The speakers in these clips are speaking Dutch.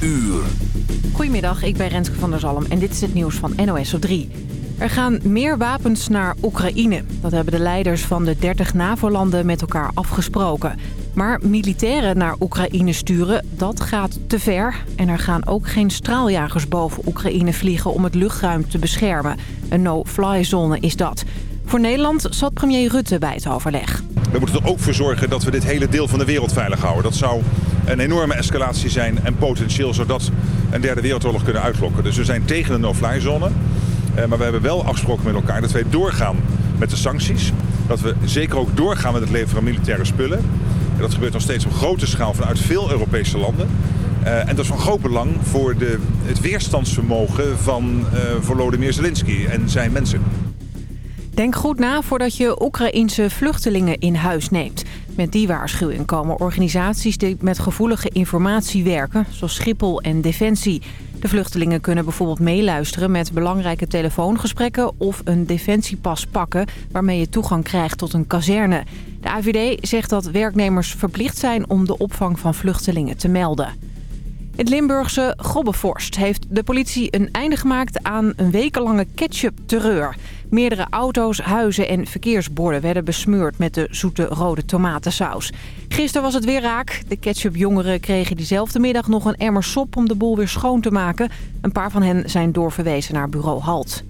uur. Goedemiddag, ik ben Renske van der Zalm en dit is het nieuws van NOS op 3. Er gaan meer wapens naar Oekraïne. Dat hebben de leiders van de 30 NAVO-landen met elkaar afgesproken. Maar militairen naar Oekraïne sturen, dat gaat te ver. En er gaan ook geen straaljagers boven Oekraïne vliegen om het luchtruim te beschermen. Een no-fly zone is dat. Voor Nederland zat premier Rutte bij het overleg. We moeten er ook voor zorgen dat we dit hele deel van de wereld veilig houden. Dat zou een enorme escalatie zijn en potentieel zodat een derde wereldoorlog kunnen uitlokken. Dus we zijn tegen de no-fly zone. Eh, maar we hebben wel afgesproken met elkaar dat wij doorgaan met de sancties. Dat we zeker ook doorgaan met het leveren van militaire spullen. En dat gebeurt nog steeds op grote schaal vanuit veel Europese landen. Uh, en dat is van groot belang voor de, het weerstandsvermogen van uh, Volodymyr Zelensky en zijn mensen. Denk goed na voordat je Oekraïense vluchtelingen in huis neemt. Met die waarschuwing komen organisaties die met gevoelige informatie werken, zoals Schiphol en Defensie. De vluchtelingen kunnen bijvoorbeeld meeluisteren met belangrijke telefoongesprekken of een defensiepas pakken waarmee je toegang krijgt tot een kazerne. De AVD zegt dat werknemers verplicht zijn om de opvang van vluchtelingen te melden. Het Limburgse Gobbevorst heeft de politie een einde gemaakt aan een wekenlange ketchup-terreur. Meerdere auto's, huizen en verkeersborden werden besmeurd met de zoete rode tomatensaus. Gisteren was het weer raak. De ketchupjongeren kregen diezelfde middag nog een emmer sop om de boel weer schoon te maken. Een paar van hen zijn doorverwezen naar bureau Halt.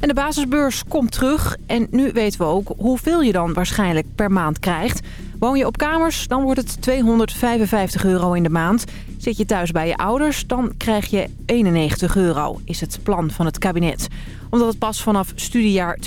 En de basisbeurs komt terug en nu weten we ook hoeveel je dan waarschijnlijk per maand krijgt. Woon je op kamers, dan wordt het 255 euro in de maand. Zit je thuis bij je ouders, dan krijg je 91 euro, is het plan van het kabinet. Omdat het pas vanaf studiejaar 2023-2024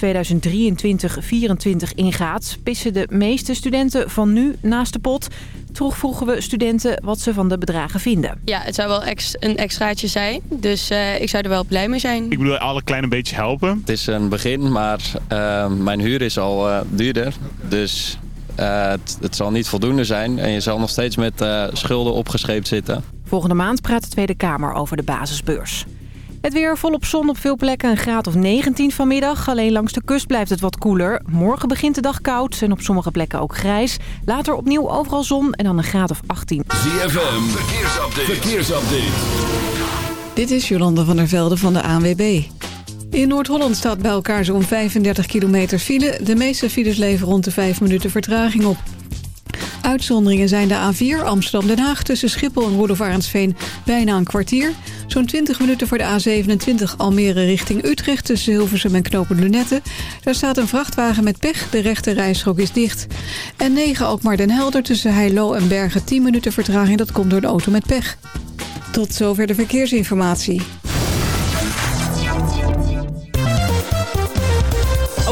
ingaat... pissen de meeste studenten van nu naast de pot. Toch vroegen we studenten wat ze van de bedragen vinden. Ja, het zou wel ex een extraatje zijn, dus uh, ik zou er wel blij mee zijn. Ik bedoel, alle kleine beetje helpen. Het is een begin, maar uh, mijn huur is al uh, duurder, dus... Uh, het, het, zal niet voldoende zijn en je zal nog steeds met uh, schulden opgescheept zitten. Volgende maand praat de Tweede Kamer over de basisbeurs. Het weer volop zon op veel plekken, een graad of 19 vanmiddag. Alleen langs de kust blijft het wat koeler. Morgen begint de dag koud en op sommige plekken ook grijs. Later opnieuw overal zon en dan een graad of 18. ZFM, verkeersupdate. verkeersupdate. Dit is Jolanda van der Velde van de ANWB. In Noord-Holland staat bij elkaar zo'n 35 kilometer file. De meeste files leveren rond de 5 minuten vertraging op. Uitzonderingen zijn de A4 Amsterdam-Den Haag tussen Schiphol en Roelof bijna een kwartier. Zo'n 20 minuten voor de A27 Almere richting Utrecht tussen Hilversum en Knopen Lunette. Daar staat een vrachtwagen met pech, de rechte rijstrook is dicht. En 9 Alkmaar Den Helder tussen Heilo en Bergen 10 minuten vertraging, dat komt door de auto met pech. Tot zover de verkeersinformatie.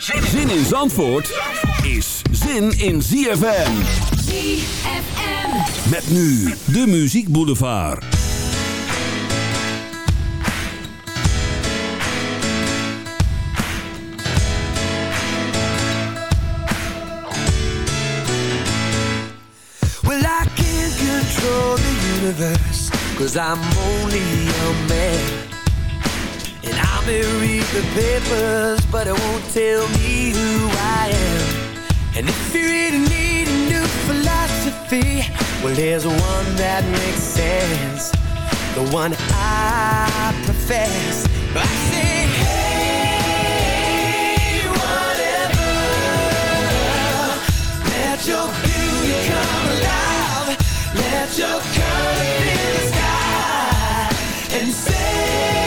Zin in Zandvoort is zin in ZFM. ZFM. Met nu de Muziek Boulevard. Well, I can't control the universe, cause I'm only a man. I read the papers, but it won't tell me who I am. And if you really need a new philosophy, well, there's one that makes sense. The one I profess. I say, hey, whatever. Let your beauty come alive. Let your color fill the sky. And say,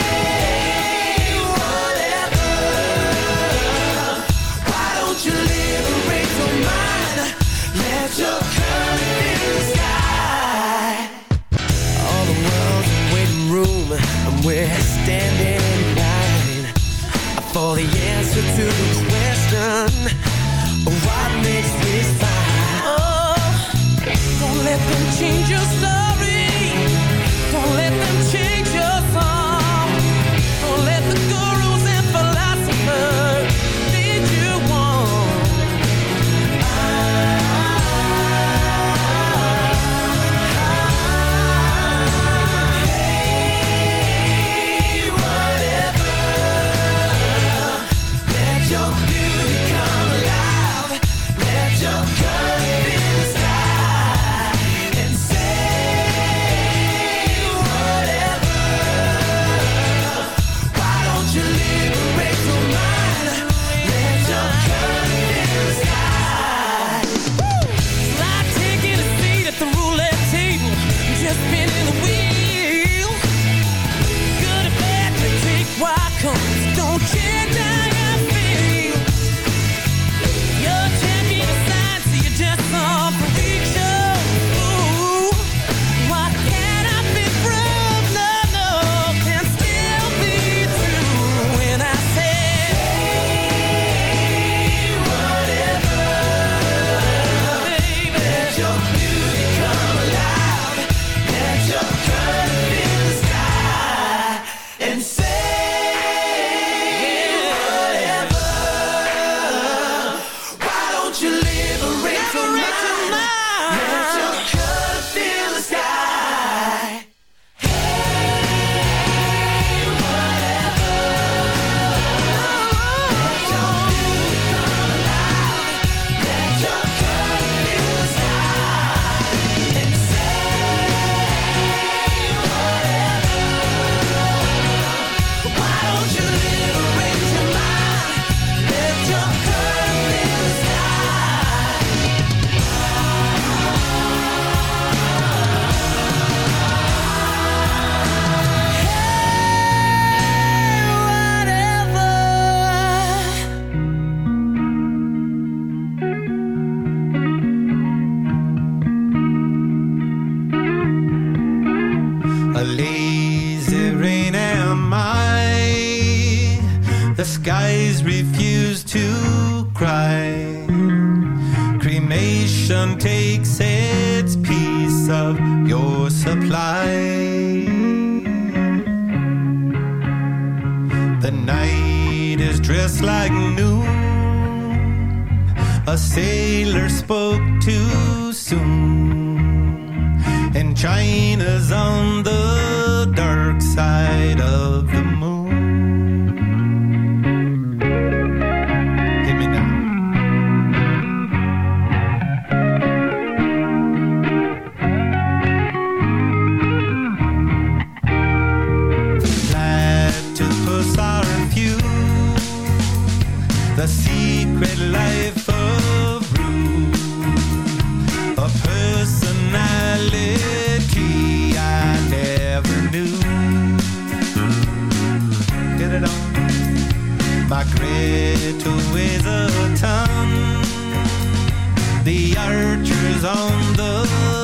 we're standing in line. For the answer to the question What makes me smile? Oh, Don't let them change your story The night is dressed like noon. A sailor spoke too soon. And China's on the dark side of the little with a ton. The archers on the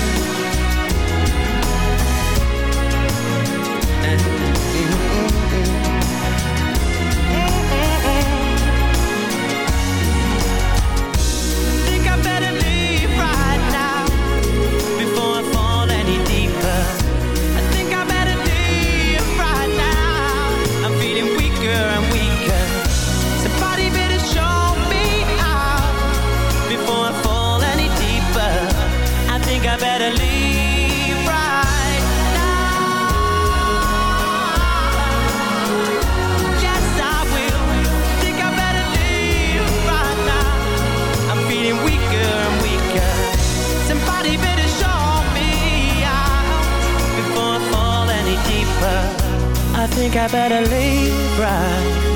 Think I better leave right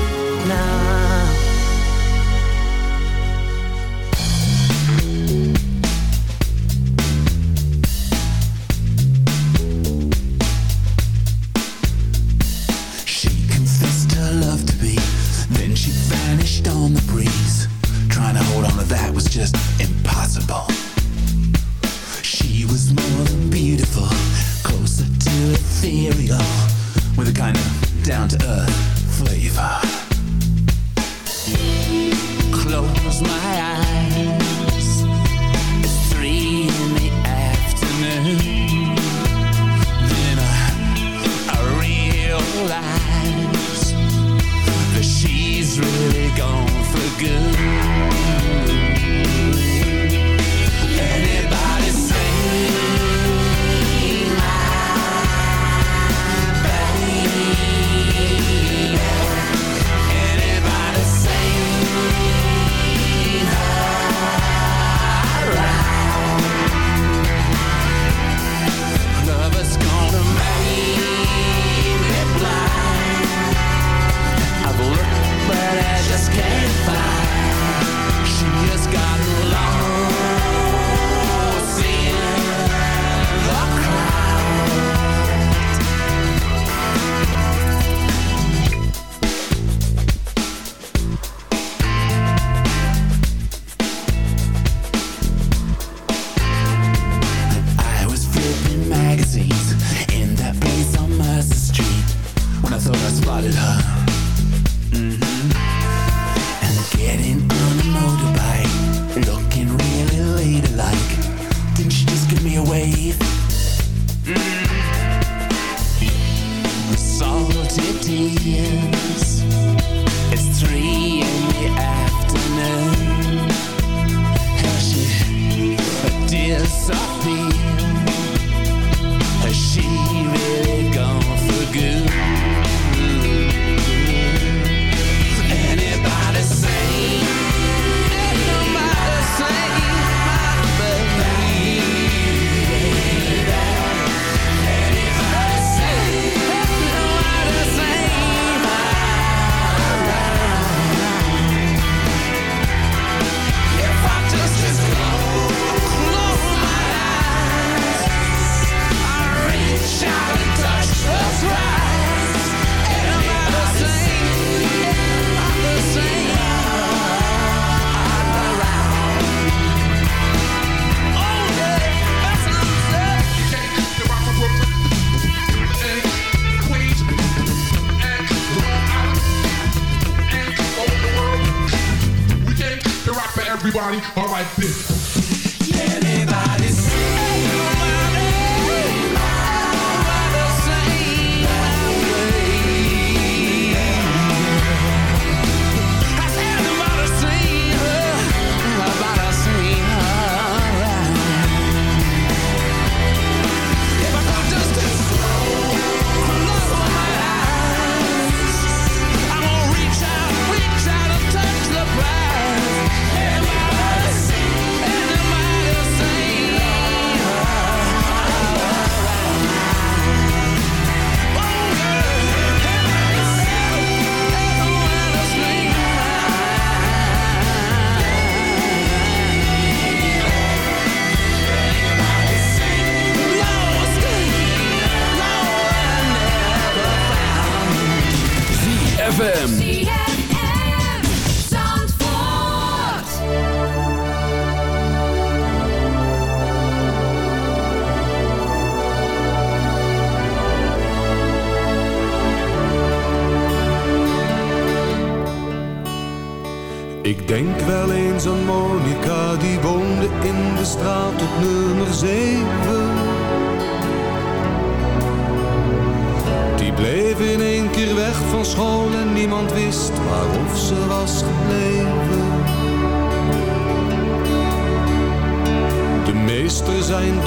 Alright, bitch.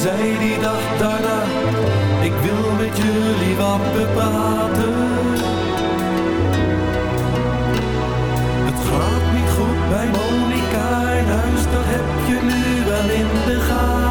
Zei die dag daarna, ik wil met jullie wat bepraten. Het gaat niet goed bij Monica in huis, dat heb je nu wel in de gaten.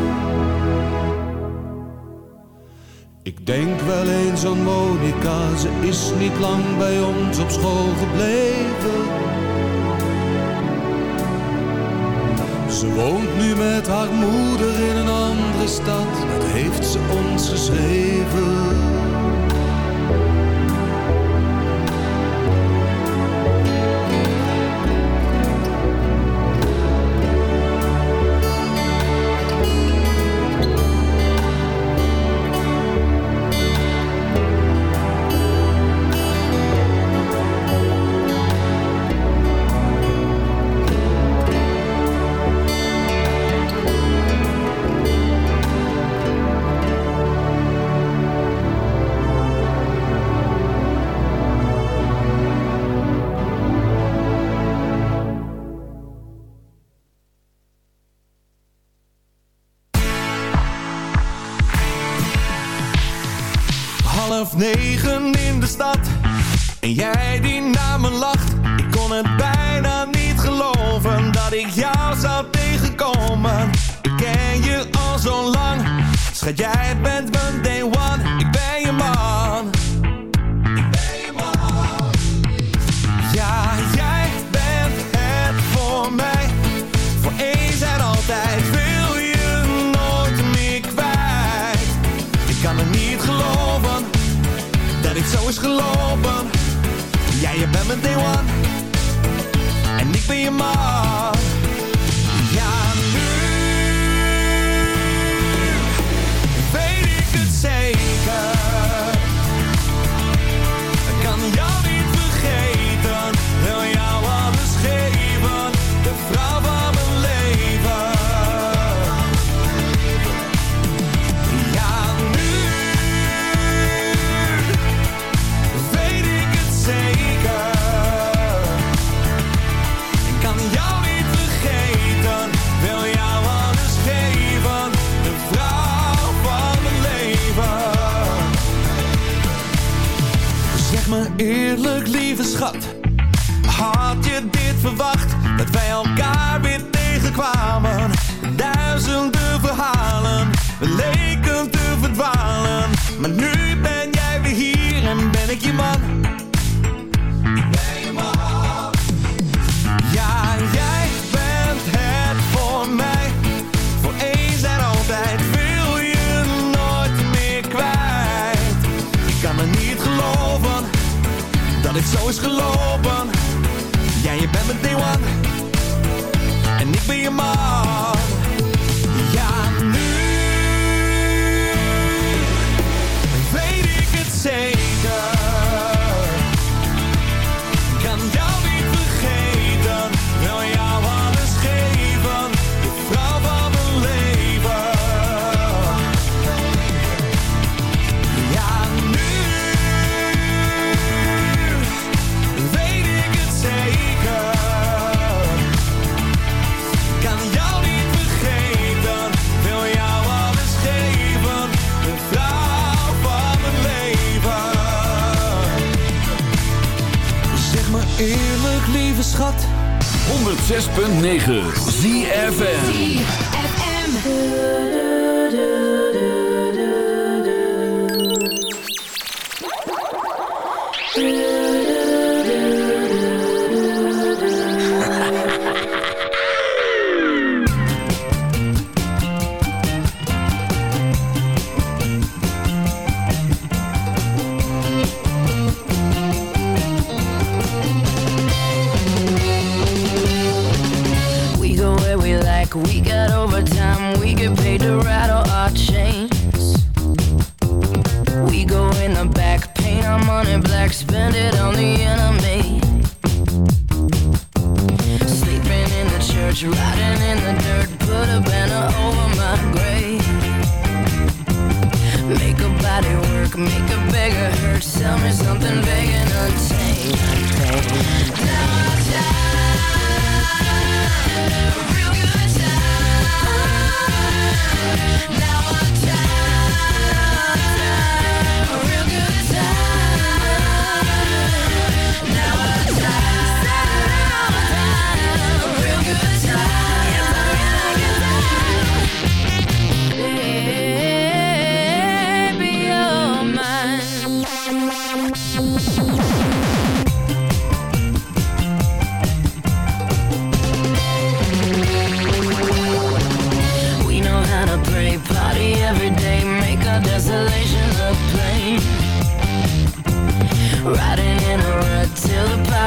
Ik denk wel eens aan Monica, ze is niet lang bij ons op school gebleven. Ze woont nu met haar moeder in een andere stad, dat heeft ze ons geschreven. Ja, je bent mijn day one. En ik ben je man. Dat wij elkaar weer tegenkwamen? Duizenden verhalen, we leken te verdwalen. Maar nu ben jij weer hier en ben ik je man. Ik ben je man. Ja, jij bent het voor mij. Voor eens en altijd wil je nooit meer kwijt. Ik kan het niet geloven dat het zo is gelopen. Ja, je bent mijn day one. En ik ben je man. 106.9 ZFM.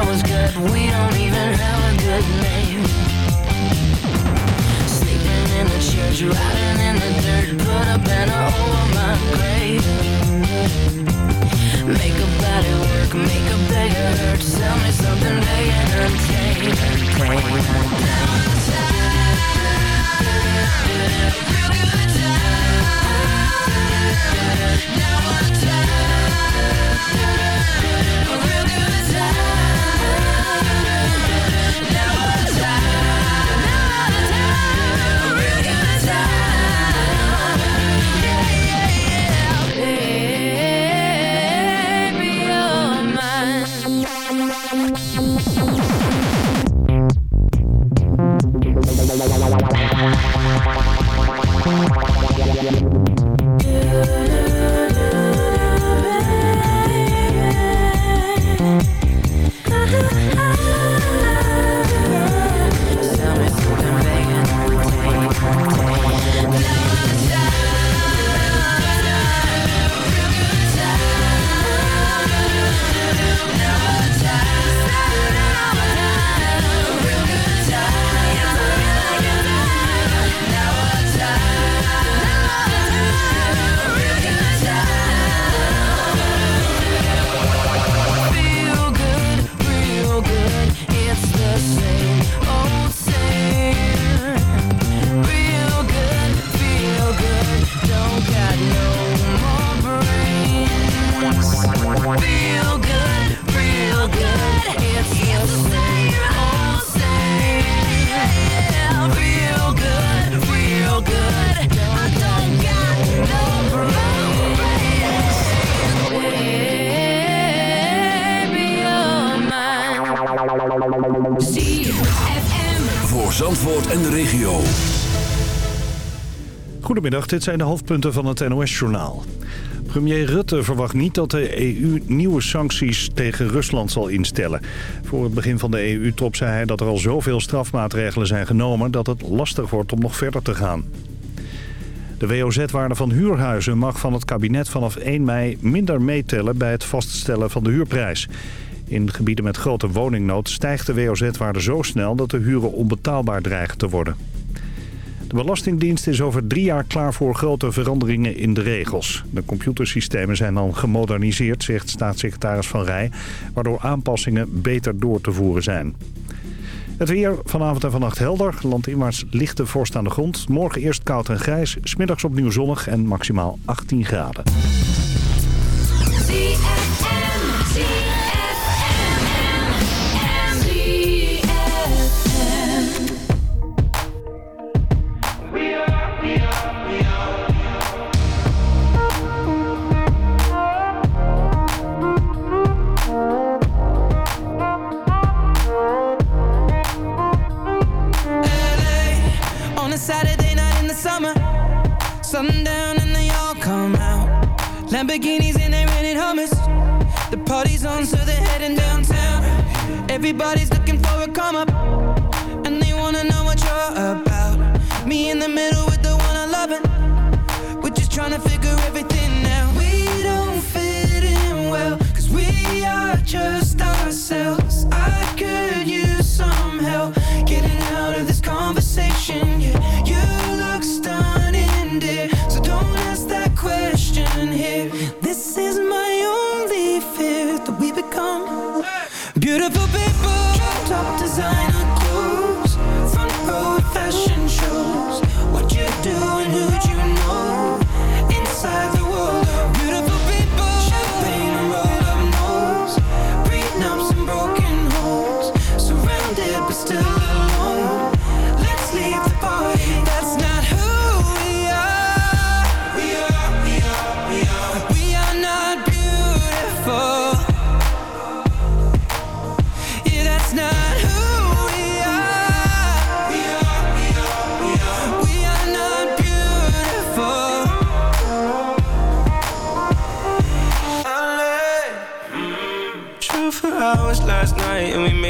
Power's cut, we don't even have a good name. Sleeping in the church, riding in the dirt, put a banner over my grave. Make a body work, make a beggar hurt, sell me something big and Baby, Zandvoort en de regio. Goedemiddag, dit zijn de hoofdpunten van het NOS-journaal. Premier Rutte verwacht niet dat de EU nieuwe sancties tegen Rusland zal instellen. Voor het begin van de EU-top zei hij dat er al zoveel strafmaatregelen zijn genomen... dat het lastig wordt om nog verder te gaan. De WOZ-waarde van huurhuizen mag van het kabinet vanaf 1 mei minder meetellen bij het vaststellen van de huurprijs. In gebieden met grote woningnood stijgt de WOZ-waarde zo snel dat de huren onbetaalbaar dreigen te worden. De Belastingdienst is over drie jaar klaar voor grote veranderingen in de regels. De computersystemen zijn dan gemoderniseerd, zegt staatssecretaris Van Rij... waardoor aanpassingen beter door te voeren zijn. Het weer vanavond en vannacht helder. Landinwaarts lichte vorst aan de grond. Morgen eerst koud en grijs. Smiddags opnieuw zonnig en maximaal 18 graden. Lamborghinis and they rented hummus. The party's on, so they're heading downtown. Everybody's looking for a come up, and they wanna know what you're about. Me in the middle with the one I love, and we're just trying to figure everything out. We don't fit in well, cause we are just ourselves.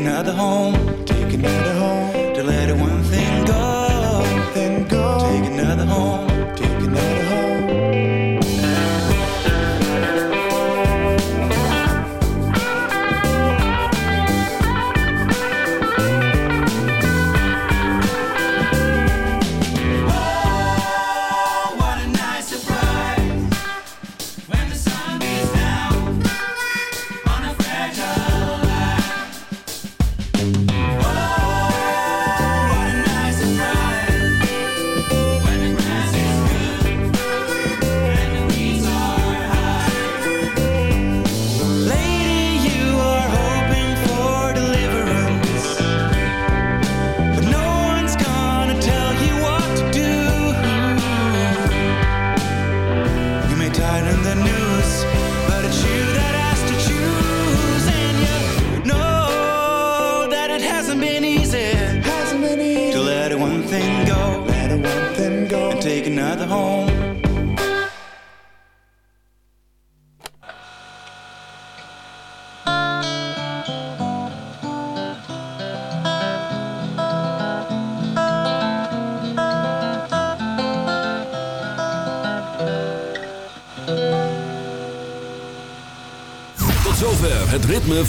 another home.